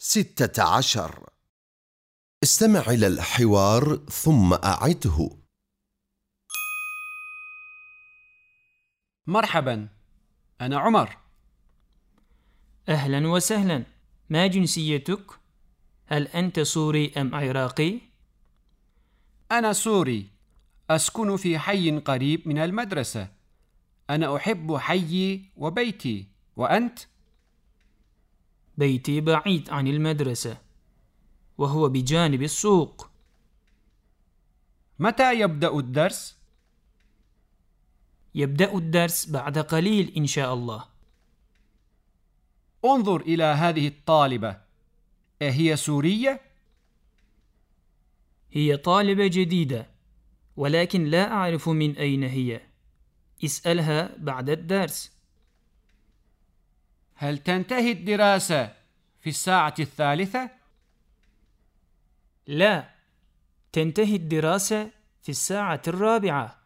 ستة عشر. استمع إلى الحوار ثم أعده. مرحبا أنا عمر. أهلا وسهلا. ما جنسيتك؟ هل أنت سوري أم عراقي؟ أنا سوري. أسكن في حي قريب من المدرسة. أنا أحب حيي وبيتي. وأنت؟ بيتي بعيد عن المدرسة وهو بجانب السوق. متى يبدأ الدرس؟ يبدأ الدرس بعد قليل إن شاء الله. انظر إلى هذه الطالبة. أهي سورية؟ هي طالبة جديدة ولكن لا أعرف من أين هي. اسألها بعد الدرس. هل تنتهي الدراسة في الساعة الثالثة؟ لا تنتهي الدراسة في الساعة الرابعة